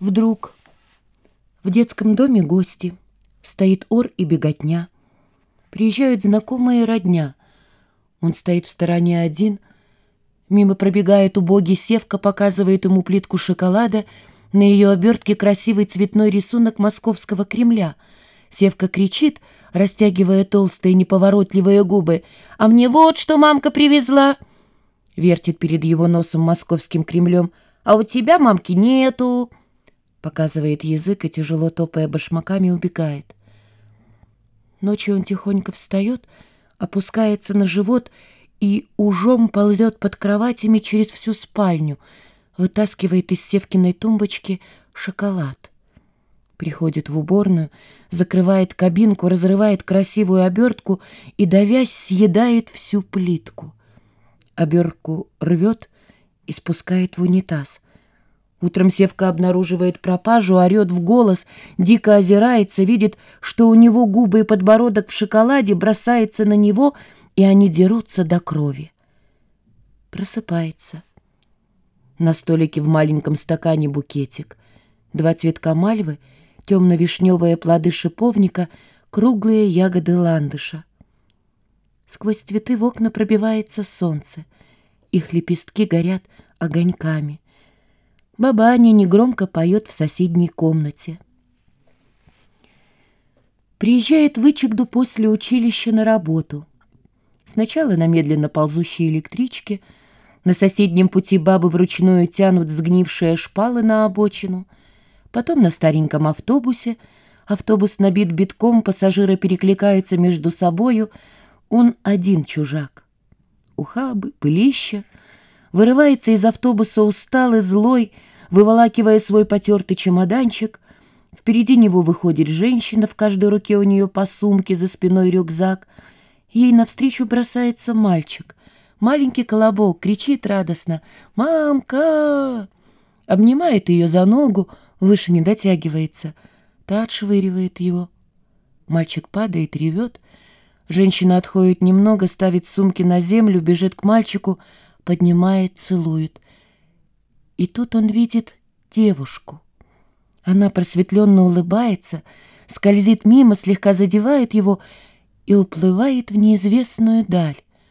Вдруг в детском доме гости, стоит ор и беготня. Приезжают знакомые родня. Он стоит в стороне один. Мимо пробегает убогий Севка, показывает ему плитку шоколада. На ее обертке красивый цветной рисунок московского Кремля. Севка кричит, растягивая толстые неповоротливые губы. «А мне вот что мамка привезла!» Вертит перед его носом московским Кремлем. «А у тебя мамки нету!» Показывает язык и, тяжело топая башмаками, убегает. Ночью он тихонько встает, опускается на живот и ужом ползет под кроватями через всю спальню, вытаскивает из Севкиной тумбочки шоколад. Приходит в уборную, закрывает кабинку, разрывает красивую обертку и, давясь, съедает всю плитку. Обертку рвет и спускает в унитаз — Утром Севка обнаруживает пропажу, орет в голос, дико озирается, видит, что у него губы и подбородок в шоколаде, бросается на него, и они дерутся до крови. Просыпается. На столике в маленьком стакане букетик. Два цветка мальвы, темно-вишневые плоды шиповника, круглые ягоды ландыша. Сквозь цветы в окна пробивается солнце. Их лепестки горят огоньками — Бабаня негромко поет в соседней комнате. Приезжает Вычегду после училища на работу. Сначала на медленно ползущей электричке, на соседнем пути бабы вручную тянут сгнившие шпалы на обочину, потом на стареньком автобусе, автобус набит битком, пассажиры перекликаются между собою, он один чужак. Ухабы, пылища, вырывается из автобуса усталый, злой, выволакивая свой потертый чемоданчик. Впереди него выходит женщина, в каждой руке у нее по сумке, за спиной рюкзак. Ей навстречу бросается мальчик. Маленький колобок кричит радостно «Мамка!» Обнимает ее за ногу, выше не дотягивается. Та отшвыривает его. Мальчик падает, ревет. Женщина отходит немного, ставит сумки на землю, бежит к мальчику, поднимает, целует — и тут он видит девушку. Она просветленно улыбается, скользит мимо, слегка задевает его и уплывает в неизвестную даль.